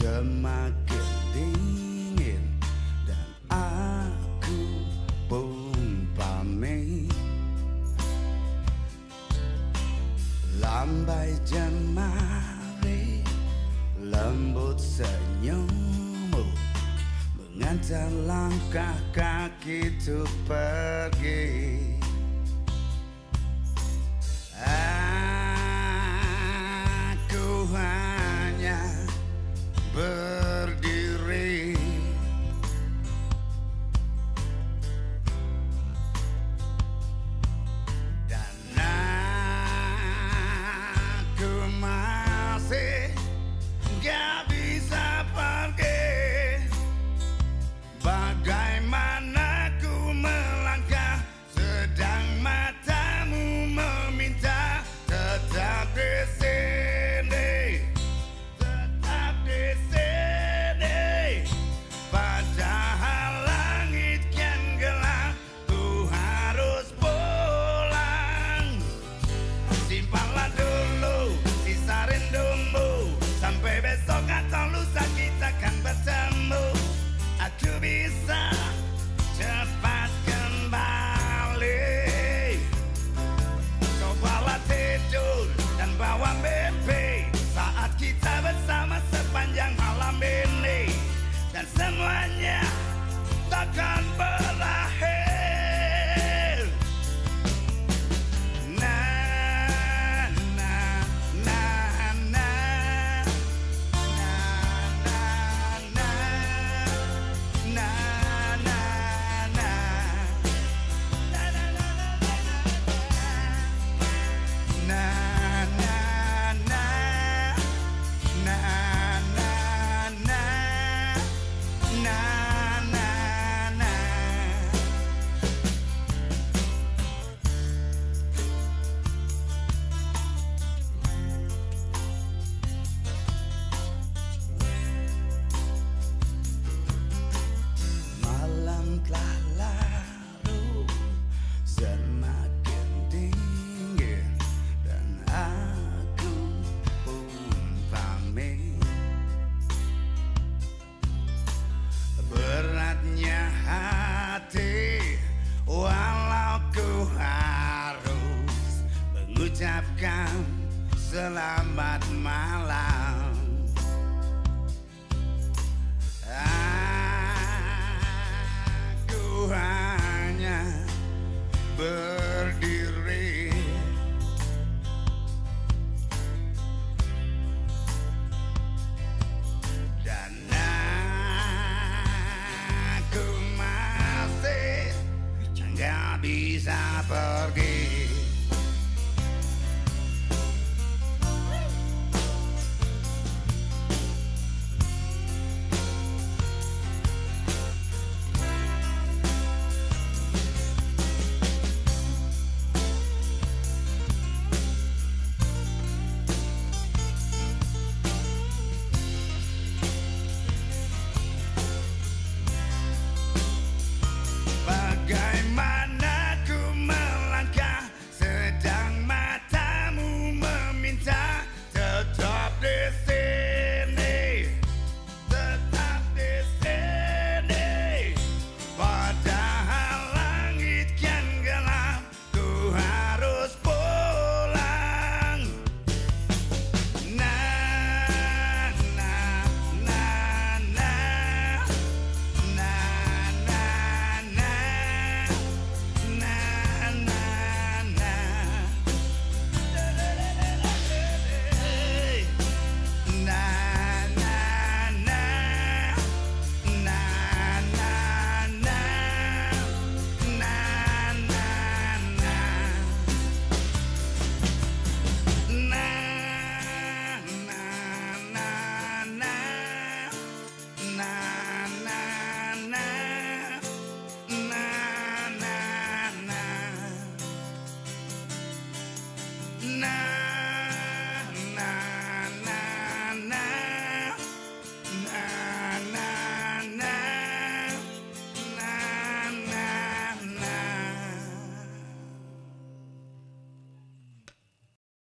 semakin dingin dan aku pun pamit lambai jemari lembut senyummu mengantar langkah kaki itu pergi ucapkan selamat malam. Aku hanya berdiri. Dan aku masih nggak bisa pergi.